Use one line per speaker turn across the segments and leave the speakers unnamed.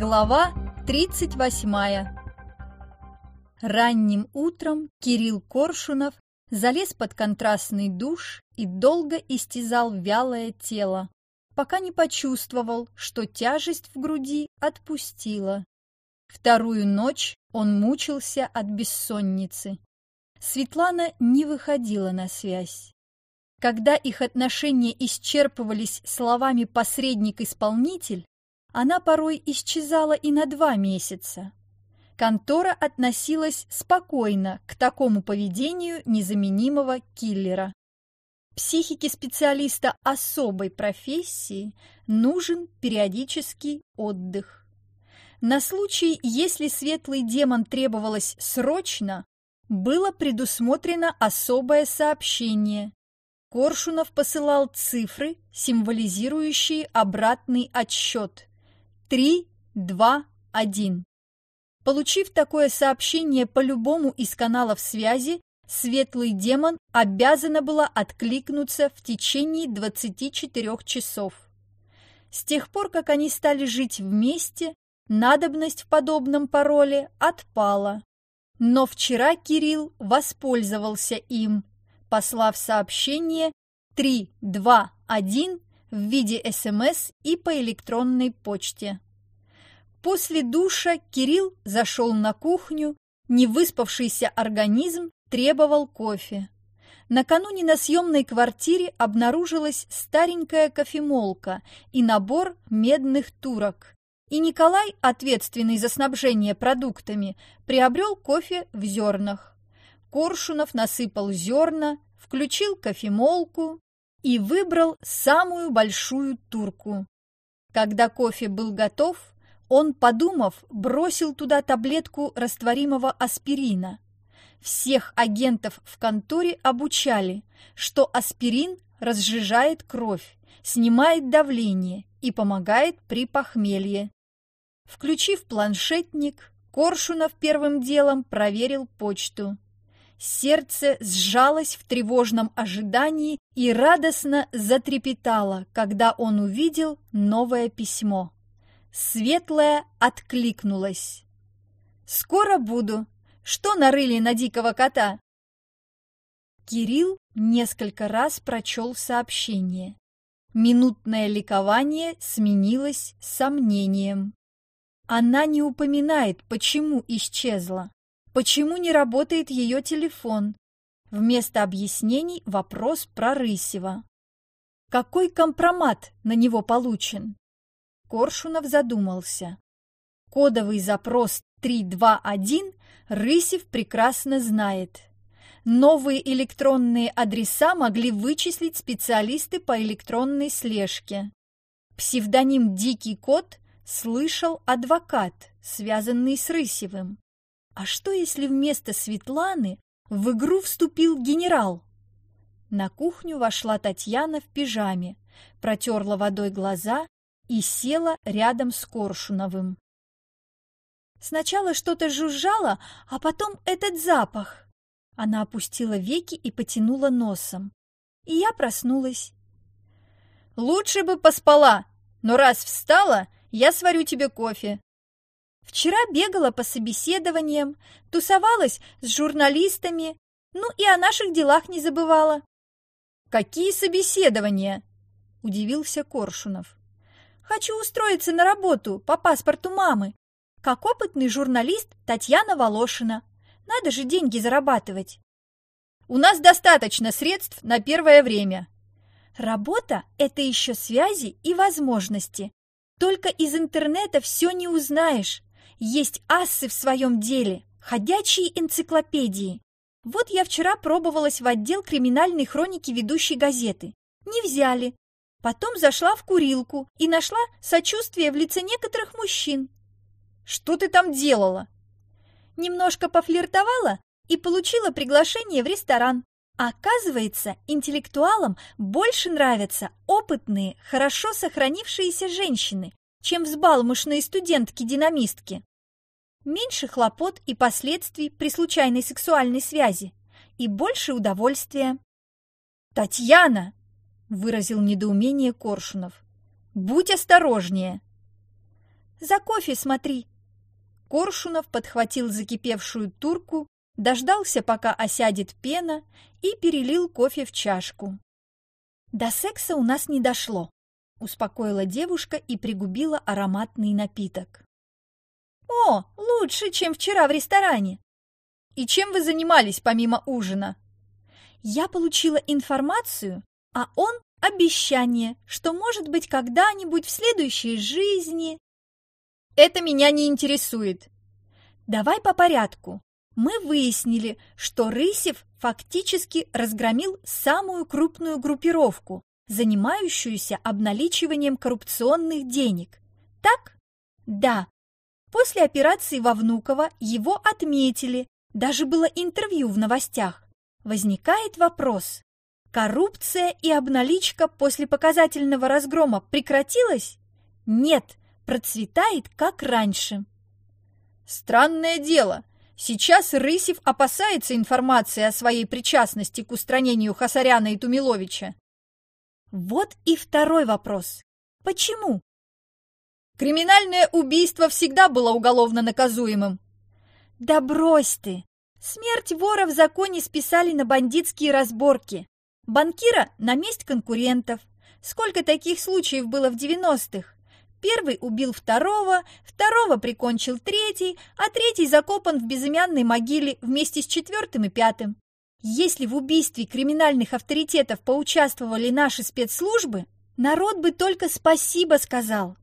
Глава 38 Ранним утром Кирилл Коршунов залез под контрастный душ и долго истязал вялое тело, пока не почувствовал, что тяжесть в груди отпустила. Вторую ночь он мучился от бессонницы. Светлана не выходила на связь. Когда их отношения исчерпывались словами «посредник-исполнитель», она порой исчезала и на два месяца. Контора относилась спокойно к такому поведению незаменимого киллера. Психике специалиста особой профессии нужен периодический отдых. На случай, если светлый демон требовалось срочно, было предусмотрено особое сообщение. Коршунов посылал цифры, символизирующие обратный отсчет. Три, два, один. Получив такое сообщение по любому из каналов связи, светлый демон обязана была откликнуться в течение 24 часов. С тех пор, как они стали жить вместе, надобность в подобном пароле отпала. Но вчера Кирилл воспользовался им, послав сообщение 321 в виде СМС и по электронной почте. После душа Кирилл зашел на кухню, невыспавшийся организм требовал кофе. Накануне на съемной квартире обнаружилась старенькая кофемолка и набор медных турок. И Николай, ответственный за снабжение продуктами, приобрел кофе в зернах. Коршунов насыпал зерна, включил кофемолку, и выбрал самую большую турку. Когда кофе был готов, он, подумав, бросил туда таблетку растворимого аспирина. Всех агентов в конторе обучали, что аспирин разжижает кровь, снимает давление и помогает при похмелье. Включив планшетник, Коршунов первым делом проверил почту. Сердце сжалось в тревожном ожидании и радостно затрепетало, когда он увидел новое письмо. Светлая откликнулась. «Скоро буду. Что нарыли на дикого кота?» Кирилл несколько раз прочел сообщение. Минутное ликование сменилось сомнением. Она не упоминает, почему исчезла. Почему не работает ее телефон? Вместо объяснений вопрос про Рысева. Какой компромат на него получен? Коршунов задумался. Кодовый запрос 321 Рысев прекрасно знает. Новые электронные адреса могли вычислить специалисты по электронной слежке. Псевдоним «Дикий кот» слышал адвокат, связанный с Рысевым. А что, если вместо Светланы в игру вступил генерал? На кухню вошла Татьяна в пижаме, протерла водой глаза и села рядом с Коршуновым. Сначала что-то жужжало, а потом этот запах. Она опустила веки и потянула носом. И я проснулась. «Лучше бы поспала, но раз встала, я сварю тебе кофе. Вчера бегала по собеседованиям, тусовалась с журналистами, ну и о наших делах не забывала. «Какие собеседования?» – удивился Коршунов. «Хочу устроиться на работу по паспорту мамы, как опытный журналист Татьяна Волошина. Надо же деньги зарабатывать». «У нас достаточно средств на первое время».
«Работа – это еще связи и возможности. Только из интернета все не узнаешь есть ассы в своем деле, ходячие энциклопедии. Вот я вчера пробовалась в отдел криминальной хроники ведущей газеты. Не взяли. Потом зашла в курилку и нашла сочувствие в лице некоторых мужчин.
Что ты там делала?
Немножко пофлиртовала и получила приглашение в ресторан. Оказывается, интеллектуалам больше нравятся опытные, хорошо сохранившиеся женщины, чем взбалмошные студентки-динамистки меньше хлопот и последствий при случайной сексуальной связи и больше удовольствия.
«Татьяна!» – выразил недоумение Коршунов. «Будь осторожнее!»
За кофе смотри!»
Коршунов подхватил закипевшую турку, дождался, пока осядет пена, и перелил кофе в чашку.
«До секса у нас не дошло», — успокоила девушка и пригубила ароматный напиток.
«О, лучше, чем вчера в ресторане!» «И чем вы занимались помимо ужина?»
«Я получила информацию, а он — обещание, что, может быть, когда-нибудь в следующей жизни...»
«Это меня не интересует!»
«Давай по порядку мы выяснили, что Рысев фактически разгромил самую крупную группировку, занимающуюся обналичиванием коррупционных денег. Так? Да. После операции во Внуково его отметили, даже было интервью в новостях. Возникает вопрос. Коррупция и обналичка после показательного разгрома прекратилась? Нет, процветает как раньше.
Странное дело. Сейчас Рысев опасается информации о своей причастности к устранению Хасаряна и Тумиловича.
Вот и второй вопрос. Почему?
Криминальное убийство всегда было уголовно наказуемым.
Да брось ты! Смерть вора в законе списали на бандитские разборки. Банкира на месть конкурентов. Сколько таких случаев было в 90-х? Первый убил второго, второго прикончил третий, а третий закопан в безымянной могиле вместе с четвертым и пятым. Если в убийстве криминальных авторитетов поучаствовали наши спецслужбы, народ бы только спасибо сказал.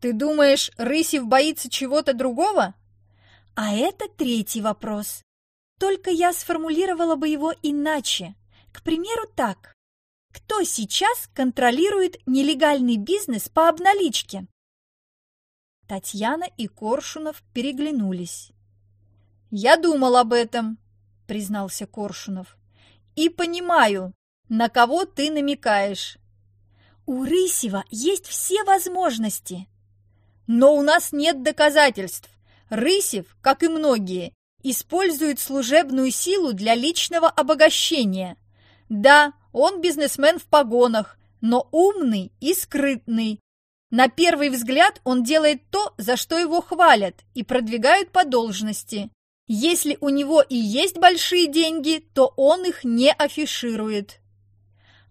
Ты думаешь, Рысев боится чего-то другого?
А это третий вопрос. Только я сформулировала бы его иначе. К примеру, так. Кто сейчас контролирует нелегальный бизнес по обналичке?
Татьяна и Коршунов переглянулись. «Я думал об этом», — признался Коршунов. «И понимаю, на кого ты намекаешь».
«У Рысева есть все возможности».
«Но у нас нет доказательств. Рысев, как и многие, использует служебную силу для личного обогащения. Да, он бизнесмен в погонах, но умный и скрытный. На первый взгляд он делает то, за что его хвалят и продвигают по должности. Если у него и есть большие деньги, то он их не афиширует.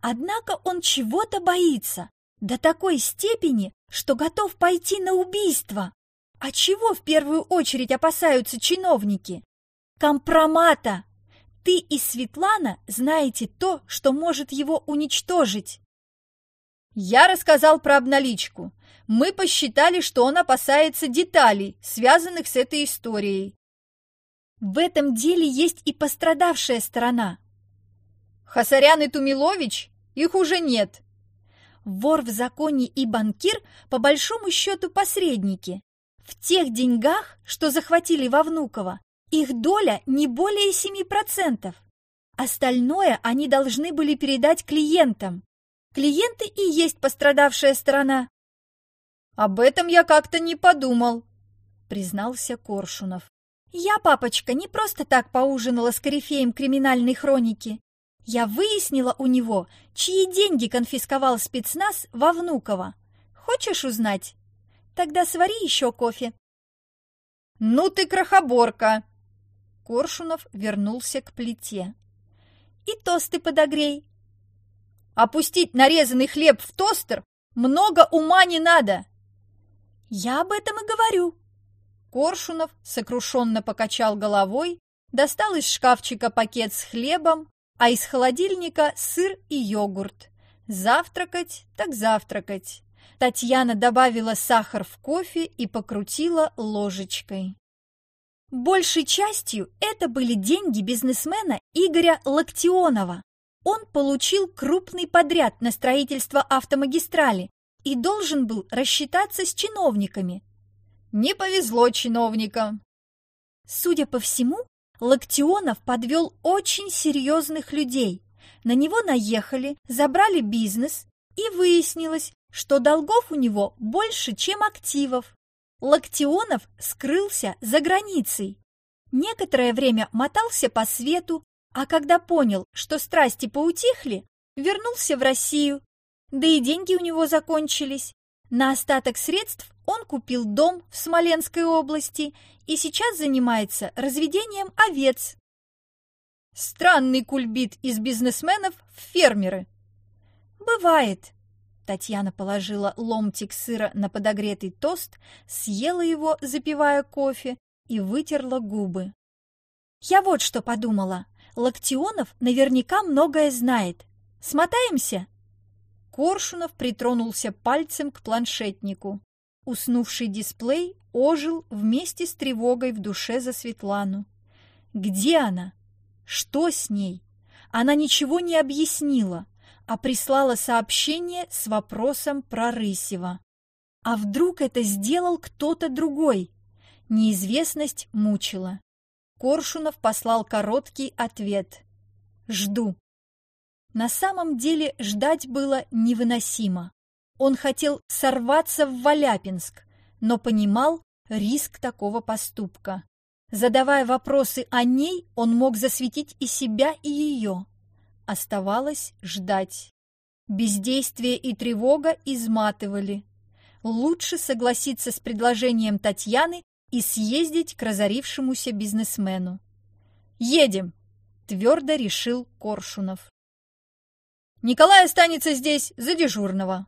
Однако он чего-то боится, до такой степени, что готов пойти на убийство. А чего в первую очередь опасаются чиновники? Компромата! Ты и Светлана знаете то, что может его уничтожить.
Я рассказал про обналичку. Мы посчитали, что он опасается деталей, связанных с этой историей.
В этом деле есть и пострадавшая сторона.
Хасарян и Тумилович? Их уже нет.
Вор в законе и банкир по большому счету посредники. В тех деньгах, что захватили во Внуково, их доля не более 7%. Остальное они должны были передать клиентам. Клиенты и есть пострадавшая сторона.
«Об этом я как-то не подумал», — признался Коршунов.
«Я, папочка, не просто так поужинала с корифеем криминальной хроники. Я выяснила у него, чьи деньги конфисковал спецназ во Внуково. Хочешь узнать? Тогда свари еще кофе».
«Ну ты крохоборка!» Коршунов вернулся к плите.
«И тосты подогрей!»
«Опустить нарезанный хлеб в тостер много ума не надо!»
«Я об этом и говорю!»
Коршунов сокрушенно покачал головой, достал из шкафчика пакет с хлебом, а из холодильника сыр и йогурт. Завтракать так завтракать. Татьяна добавила сахар в кофе и покрутила ложечкой.
Большей частью это были деньги бизнесмена Игоря Локтионова. Он получил крупный подряд на строительство автомагистрали и должен был рассчитаться с чиновниками.
Не повезло чиновникам.
Судя по всему, Локтионов подвел очень серьезных людей. На него наехали, забрали бизнес, и выяснилось, что долгов у него больше, чем активов. Локтионов скрылся за границей. Некоторое время мотался по свету, а когда понял, что страсти поутихли, вернулся в Россию. Да и деньги у него закончились. На остаток средств
Он купил дом в Смоленской области и сейчас занимается разведением овец. Странный кульбит из бизнесменов в фермеры.
Бывает. Татьяна положила ломтик сыра на подогретый тост, съела его, запивая кофе, и вытерла губы. Я вот что подумала. Локтионов наверняка многое знает. Смотаемся?
Коршунов притронулся пальцем к планшетнику. Уснувший дисплей ожил вместе с тревогой в душе за Светлану. Где она? Что с ней? Она ничего не объяснила, а прислала сообщение с вопросом про Рысева. А вдруг это сделал кто-то другой? Неизвестность мучила. Коршунов послал короткий ответ. «Жду». На самом деле ждать было невыносимо. Он хотел сорваться в Валяпинск, но понимал риск такого поступка. Задавая вопросы о ней, он мог засветить и себя, и ее. Оставалось ждать. Бездействие и тревога изматывали. Лучше согласиться с предложением Татьяны и съездить к разорившемуся бизнесмену. «Едем!» – твердо решил Коршунов. «Николай останется здесь за дежурного»,